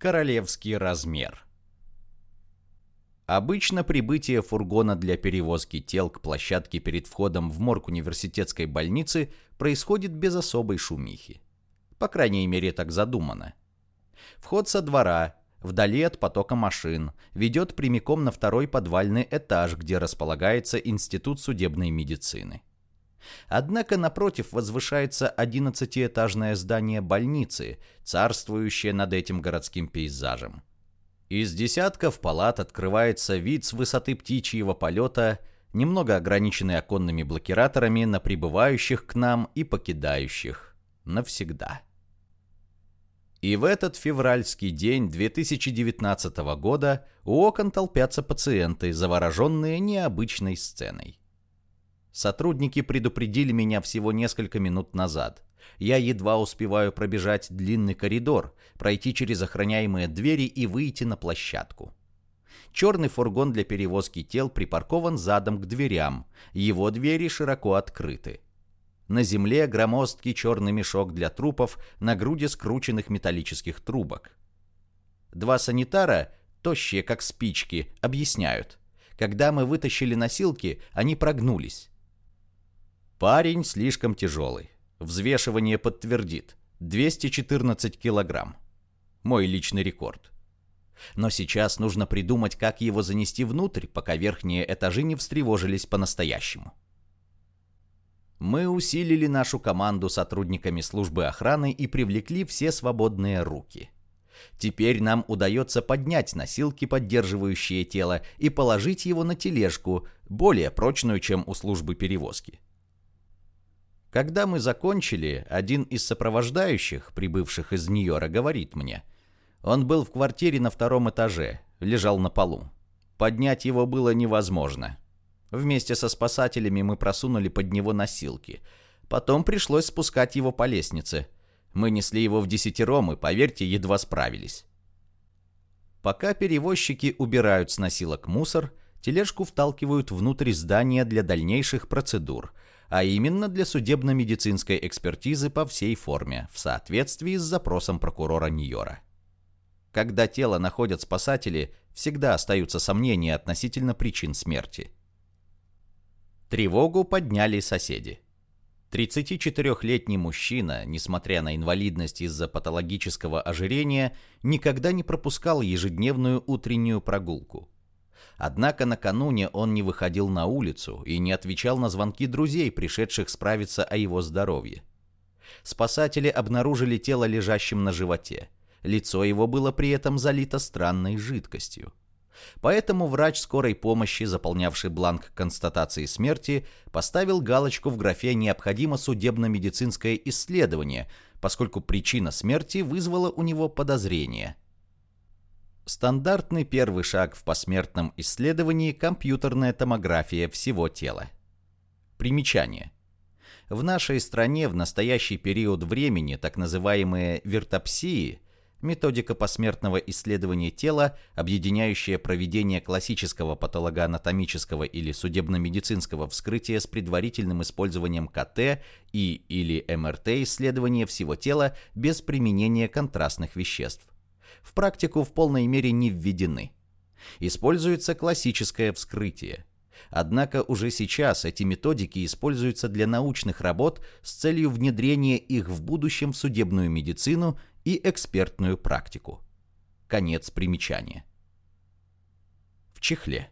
Королевский размер. Обычно прибытие фургона для перевозки тел к площадке перед входом в морг университетской больницы происходит без особой шумихи. По крайней мере, так задумано. Вход со двора, вдали от потока машин, ведет прямиком на второй подвальный этаж, где располагается Институт судебной медицины. Однако напротив возвышается одиннадцатиэтажное здание больницы, царствующее над этим городским пейзажем. Из десятков палат открывается вид с высоты птичьего полета, немного ограниченный оконными блокираторами на прибывающих к нам и покидающих навсегда. И в этот февральский день 2019 года у окон толпятся пациенты, завороженные необычной сценой. Сотрудники предупредили меня всего несколько минут назад. Я едва успеваю пробежать длинный коридор, пройти через охраняемые двери и выйти на площадку. Черный фургон для перевозки тел припаркован задом к дверям, его двери широко открыты. На земле громоздкий черный мешок для трупов на груди скрученных металлических трубок. Два санитара, тощие как спички, объясняют. Когда мы вытащили носилки, они прогнулись. Парень слишком тяжелый. Взвешивание подтвердит. 214 килограмм. Мой личный рекорд. Но сейчас нужно придумать, как его занести внутрь, пока верхние этажи не встревожились по-настоящему. Мы усилили нашу команду сотрудниками службы охраны и привлекли все свободные руки. Теперь нам удается поднять носилки, поддерживающие тело, и положить его на тележку, более прочную, чем у службы перевозки. Когда мы закончили, один из сопровождающих, прибывших из Нью-Йорка, говорит мне. Он был в квартире на втором этаже, лежал на полу. Поднять его было невозможно. Вместе со спасателями мы просунули под него носилки. Потом пришлось спускать его по лестнице. Мы несли его в десятером и, поверьте, едва справились. Пока перевозчики убирают с носилок мусор, тележку вталкивают внутрь здания для дальнейших процедур – а именно для судебно-медицинской экспертизы по всей форме, в соответствии с запросом прокурора Ньора. Когда тело находят спасатели, всегда остаются сомнения относительно причин смерти. Тревогу подняли соседи. 34-летний мужчина, несмотря на инвалидность из-за патологического ожирения, никогда не пропускал ежедневную утреннюю прогулку. Однако накануне он не выходил на улицу и не отвечал на звонки друзей, пришедших справиться о его здоровье. Спасатели обнаружили тело лежащим на животе. Лицо его было при этом залито странной жидкостью. Поэтому врач скорой помощи, заполнявший бланк констатации смерти, поставил галочку в графе «Необходимо судебно-медицинское исследование», поскольку причина смерти вызвала у него подозрение – Стандартный первый шаг в посмертном исследовании – компьютерная томография всего тела. Примечание. В нашей стране в настоящий период времени так называемые вертопсии – методика посмертного исследования тела, объединяющая проведение классического патологоанатомического или судебно-медицинского вскрытия с предварительным использованием КТ и или МРТ исследования всего тела без применения контрастных веществ в практику в полной мере не введены. Используется классическое вскрытие. Однако уже сейчас эти методики используются для научных работ с целью внедрения их в будущем в судебную медицину и экспертную практику. Конец примечания. В чехле.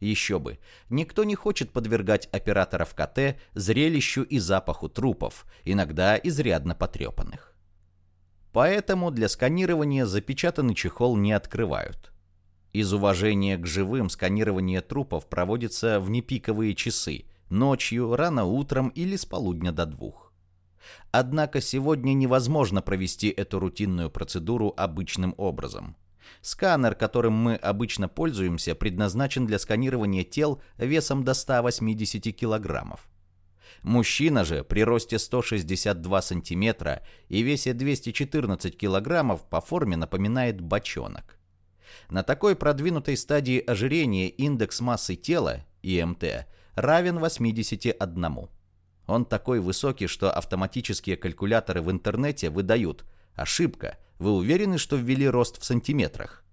Еще бы, никто не хочет подвергать операторов КТ зрелищу и запаху трупов, иногда изрядно потрепанных. Поэтому для сканирования запечатанный чехол не открывают. Из уважения к живым сканирование трупов проводится в непиковые часы, ночью, рано утром или с полудня до двух. Однако сегодня невозможно провести эту рутинную процедуру обычным образом. Сканер, которым мы обычно пользуемся, предназначен для сканирования тел весом до 180 килограммов. Мужчина же при росте 162 сантиметра и весе 214 килограммов по форме напоминает бочонок. На такой продвинутой стадии ожирения индекс массы тела, ИМТ, равен 81. Он такой высокий, что автоматические калькуляторы в интернете выдают ошибка Вы уверены, что ввели рост в сантиметрах?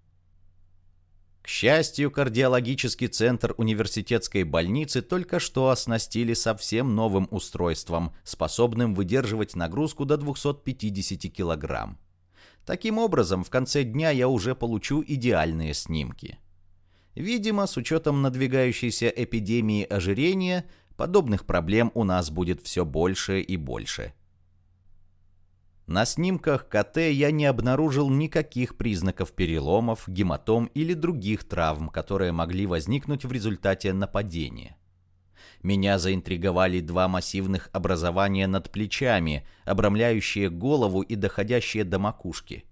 К счастью, кардиологический центр университетской больницы только что оснастили совсем новым устройством, способным выдерживать нагрузку до 250 килограмм. Таким образом, в конце дня я уже получу идеальные снимки. Видимо, с учетом надвигающейся эпидемии ожирения, подобных проблем у нас будет все больше и больше. На снимках КТ я не обнаружил никаких признаков переломов, гематом или других травм, которые могли возникнуть в результате нападения. Меня заинтриговали два массивных образования над плечами, обрамляющие голову и доходящие до макушки.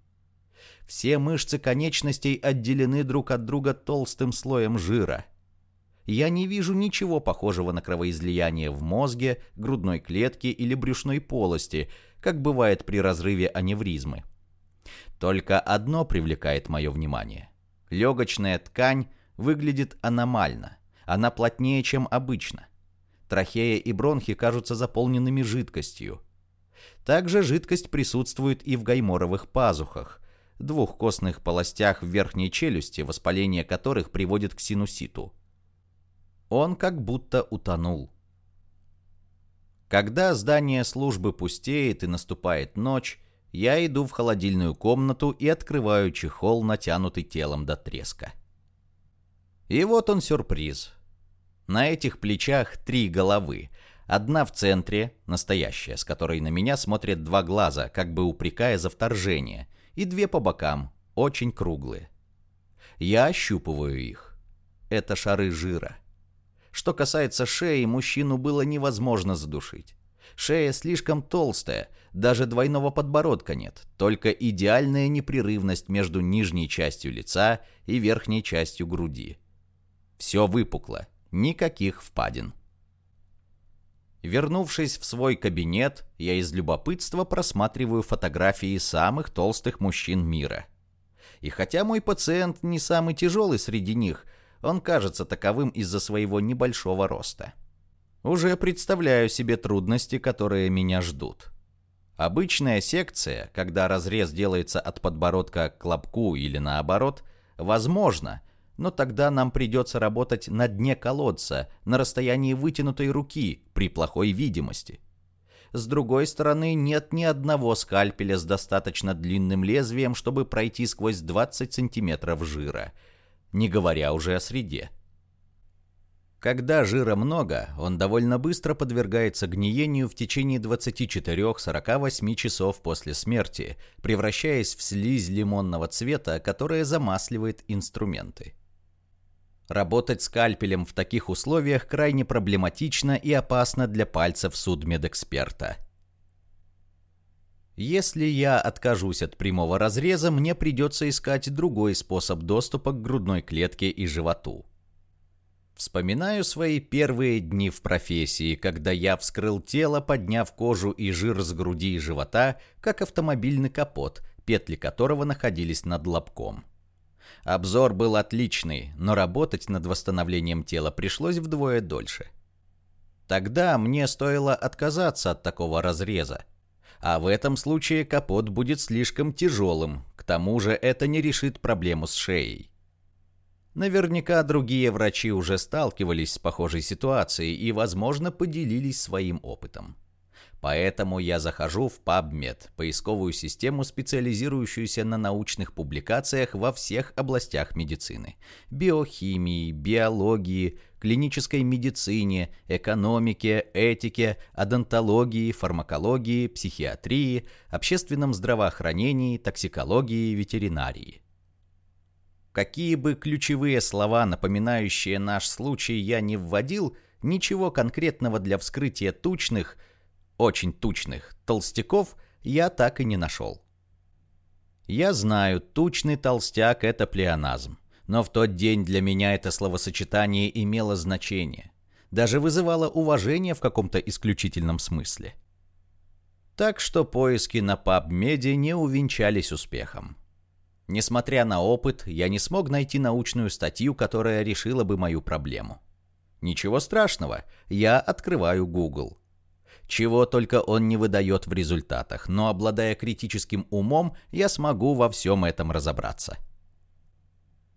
Все мышцы конечностей отделены друг от друга толстым слоем жира. Я не вижу ничего похожего на кровоизлияние в мозге, грудной клетке или брюшной полости – как бывает при разрыве аневризмы. Только одно привлекает мое внимание. Легочная ткань выглядит аномально. Она плотнее, чем обычно. Трахея и бронхи кажутся заполненными жидкостью. Также жидкость присутствует и в гайморовых пазухах, двух костных полостях в верхней челюсти, воспаление которых приводит к синуситу. Он как будто утонул. Когда здание службы пустеет и наступает ночь, я иду в холодильную комнату и открываю чехол, натянутый телом до треска. И вот он сюрприз. На этих плечах три головы. Одна в центре, настоящая, с которой на меня смотрят два глаза, как бы упрекая за вторжение, и две по бокам, очень круглые. Я ощупываю их. Это шары жира. Что касается шеи, мужчину было невозможно задушить. Шея слишком толстая, даже двойного подбородка нет, только идеальная непрерывность между нижней частью лица и верхней частью груди. Все выпукло, никаких впадин. Вернувшись в свой кабинет, я из любопытства просматриваю фотографии самых толстых мужчин мира. И хотя мой пациент не самый тяжелый среди них – он кажется таковым из-за своего небольшого роста. Уже представляю себе трудности, которые меня ждут. Обычная секция, когда разрез делается от подбородка к лобку или наоборот, возможно, но тогда нам придется работать на дне колодца, на расстоянии вытянутой руки, при плохой видимости. С другой стороны, нет ни одного скальпеля с достаточно длинным лезвием, чтобы пройти сквозь 20 сантиметров жира – не говоря уже о среде. Когда жира много, он довольно быстро подвергается гниению в течение 24-48 часов после смерти, превращаясь в слизь лимонного цвета, которая замасливает инструменты. Работать скальпелем в таких условиях крайне проблематично и опасно для пальцев судмедэксперта – если я откажусь от прямого разреза, мне придется искать другой способ доступа к грудной клетке и животу. Вспоминаю свои первые дни в профессии, когда я вскрыл тело, подняв кожу и жир с груди и живота, как автомобильный капот, петли которого находились над лобком. Обзор был отличный, но работать над восстановлением тела пришлось вдвое дольше. Тогда мне стоило отказаться от такого разреза, а в этом случае капот будет слишком тяжелым, к тому же это не решит проблему с шеей. Наверняка другие врачи уже сталкивались с похожей ситуацией и, возможно, поделились своим опытом. Поэтому я захожу в PubMed, поисковую систему, специализирующуюся на научных публикациях во всех областях медицины. Биохимии, биологии, клинической медицине, экономике, этике, одонтологии, фармакологии, психиатрии, общественном здравоохранении, токсикологии, ветеринарии. Какие бы ключевые слова, напоминающие наш случай, я не вводил, ничего конкретного для вскрытия тучных – очень тучных толстяков я так и не нашел. Я знаю, тучный толстяк – это плеоназм. Но в тот день для меня это словосочетание имело значение. Даже вызывало уважение в каком-то исключительном смысле. Так что поиски на PubMed не увенчались успехом. Несмотря на опыт, я не смог найти научную статью, которая решила бы мою проблему. Ничего страшного, я открываю Google – Чего только он не выдает в результатах, но обладая критическим умом, я смогу во всем этом разобраться.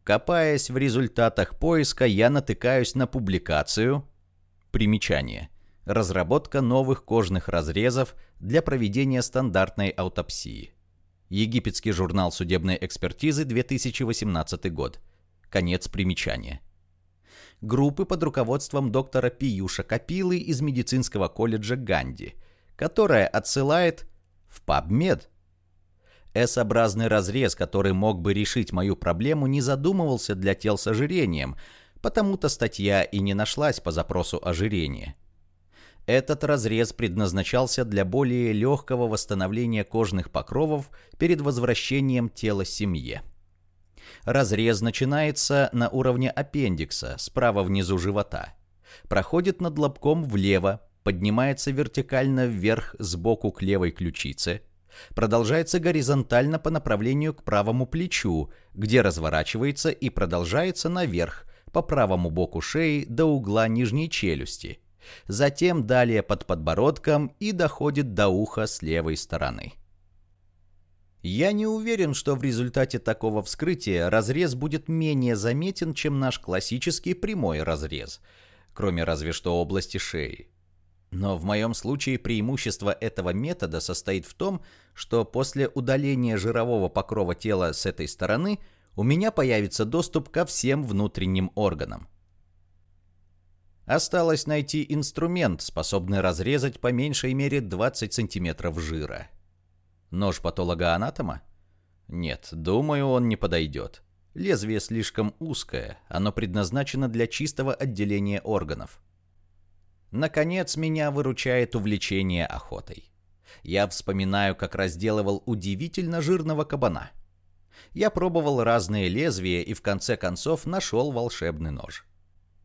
Копаясь в результатах поиска, я натыкаюсь на публикацию Примечание. Разработка новых кожных разрезов для проведения стандартной аутопсии. Египетский журнал судебной экспертизы, 2018 год. Конец примечания. Группы под руководством доктора Пиюша Капилы из медицинского колледжа Ганди, которая отсылает в PubMed. S-образный разрез, который мог бы решить мою проблему, не задумывался для тел с ожирением, потому-то статья и не нашлась по запросу ожирения. Этот разрез предназначался для более легкого восстановления кожных покровов перед возвращением тела семье. Разрез начинается на уровне аппендикса, справа внизу живота. Проходит над лобком влево, поднимается вертикально вверх сбоку к левой ключице, продолжается горизонтально по направлению к правому плечу, где разворачивается и продолжается наверх, по правому боку шеи до угла нижней челюсти – затем далее под подбородком и доходит до уха с левой стороны. Я не уверен, что в результате такого вскрытия разрез будет менее заметен, чем наш классический прямой разрез, кроме разве что области шеи. Но в моем случае преимущество этого метода состоит в том, что после удаления жирового покрова тела с этой стороны у меня появится доступ ко всем внутренним органам. Осталось найти инструмент, способный разрезать по меньшей мере 20 сантиметров жира. Нож патолога-анатома? Нет, думаю, он не подойдет. Лезвие слишком узкое, оно предназначено для чистого отделения органов. Наконец, меня выручает увлечение охотой. Я вспоминаю, как разделывал удивительно жирного кабана. Я пробовал разные лезвия и в конце концов нашел волшебный нож.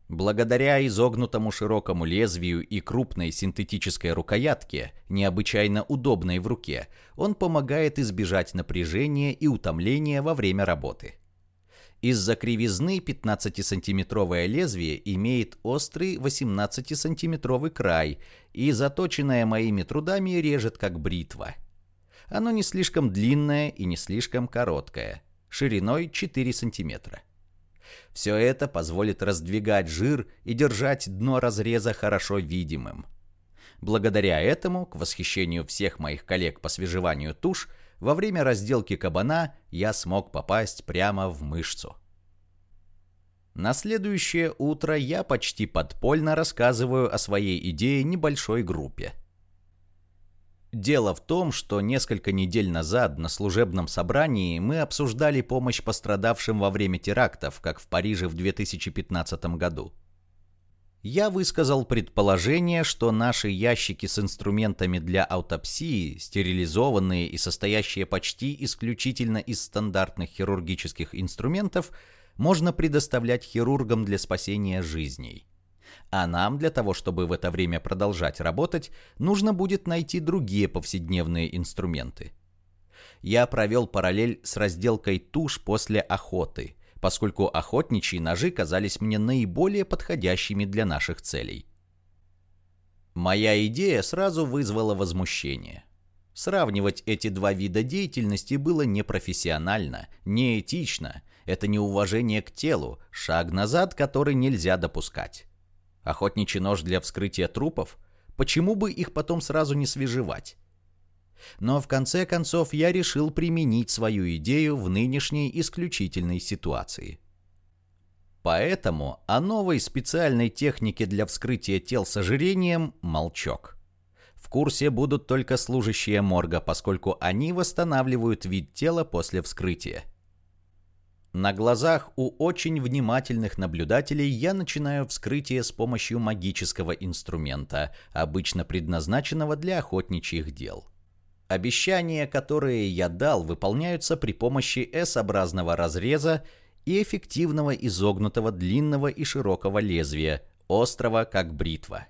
Благодаря изогнутому широкому лезвию и крупной синтетической рукоятке, необычайно удобной в руке, он помогает избежать напряжения и утомления во время работы. Из-за кривизны 15-сантиметровое лезвие имеет острый 18-сантиметровый край и, заточенное моими трудами, режет как бритва. Оно не слишком длинное и не слишком короткое, шириной 4 сантиметра. Все это позволит раздвигать жир и держать дно разреза хорошо видимым. Благодаря этому, к восхищению всех моих коллег по свежеванию туш, во время разделки кабана я смог попасть прямо в мышцу. На следующее утро я почти подпольно рассказываю о своей идее небольшой группе – Дело в том, что несколько недель назад на служебном собрании мы обсуждали помощь пострадавшим во время терактов, как в Париже в 2015 году. Я высказал предположение, что наши ящики с инструментами для аутопсии, стерилизованные и состоящие почти исключительно из стандартных хирургических инструментов, можно предоставлять хирургам для спасения жизней. А нам для того, чтобы в это время продолжать работать, нужно будет найти другие повседневные инструменты. Я провел параллель с разделкой туш после охоты, поскольку охотничьи ножи казались мне наиболее подходящими для наших целей. Моя идея сразу вызвала возмущение. Сравнивать эти два вида деятельности было непрофессионально, неэтично, это неуважение к телу, шаг назад, который нельзя допускать. Охотничий нож для вскрытия трупов? Почему бы их потом сразу не свежевать? Но в конце концов я решил применить свою идею в нынешней исключительной ситуации. Поэтому о новой специальной технике для вскрытия тел с ожирением молчок. В курсе будут только служащие морга, поскольку они восстанавливают вид тела после вскрытия. На глазах у очень внимательных наблюдателей я начинаю вскрытие с помощью магического инструмента, обычно предназначенного для охотничьих дел. Обещания, которые я дал, выполняются при помощи S-образного разреза и эффективного изогнутого длинного и широкого лезвия, острого как бритва.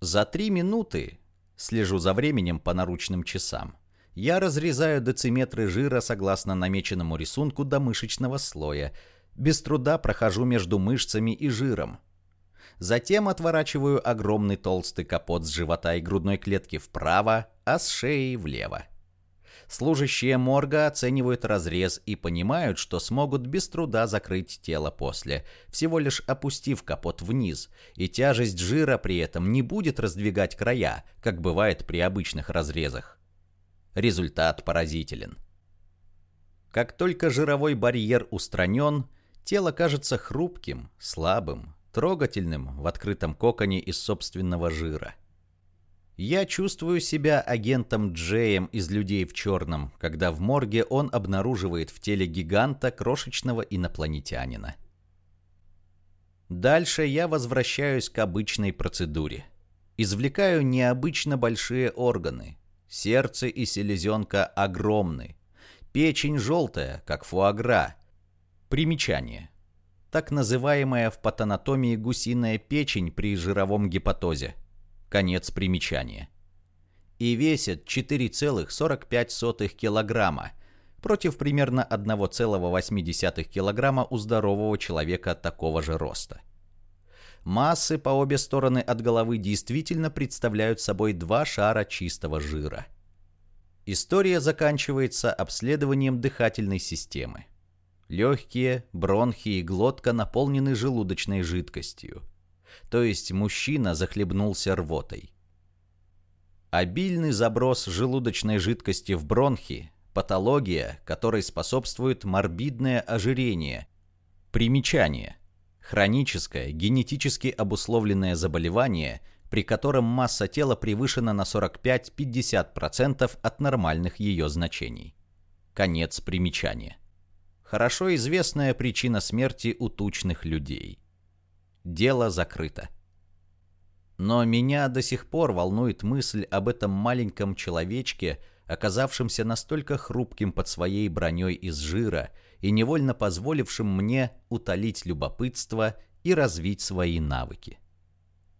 За три минуты, слежу за временем по наручным часам, я разрезаю дециметры жира согласно намеченному рисунку до мышечного слоя. Без труда прохожу между мышцами и жиром. Затем отворачиваю огромный толстый капот с живота и грудной клетки вправо, а с шеи влево. Служащие морга оценивают разрез и понимают, что смогут без труда закрыть тело после, всего лишь опустив капот вниз, и тяжесть жира при этом не будет раздвигать края, как бывает при обычных разрезах. Результат поразителен. Как только жировой барьер устранен, тело кажется хрупким, слабым, трогательным в открытом коконе из собственного жира. Я чувствую себя агентом Джеем из «Людей в черном», когда в морге он обнаруживает в теле гиганта крошечного инопланетянина. Дальше я возвращаюсь к обычной процедуре. Извлекаю необычно большие органы. Сердце и селезенка огромны. Печень желтая, как фуагра. Примечание. Так называемая в патанатомии гусиная печень при жировом гепатозе. Конец примечания. И весит 4,45 килограмма, против примерно 1,8 килограмма у здорового человека такого же роста. Массы по обе стороны от головы действительно представляют собой два шара чистого жира. История заканчивается обследованием дыхательной системы. Легкие, бронхи и глотка наполнены желудочной жидкостью то есть мужчина захлебнулся рвотой. Обильный заброс желудочной жидкости в бронхи – патология, которой способствует морбидное ожирение. Примечание. Хроническое, генетически обусловленное заболевание, при котором масса тела превышена на 45-50% от нормальных ее значений. Конец примечания. Хорошо известная причина смерти у тучных людей. Дело закрыто. Но меня до сих пор волнует мысль об этом маленьком человечке, оказавшемся настолько хрупким под своей броней из жира и невольно позволившим мне утолить любопытство и развить свои навыки.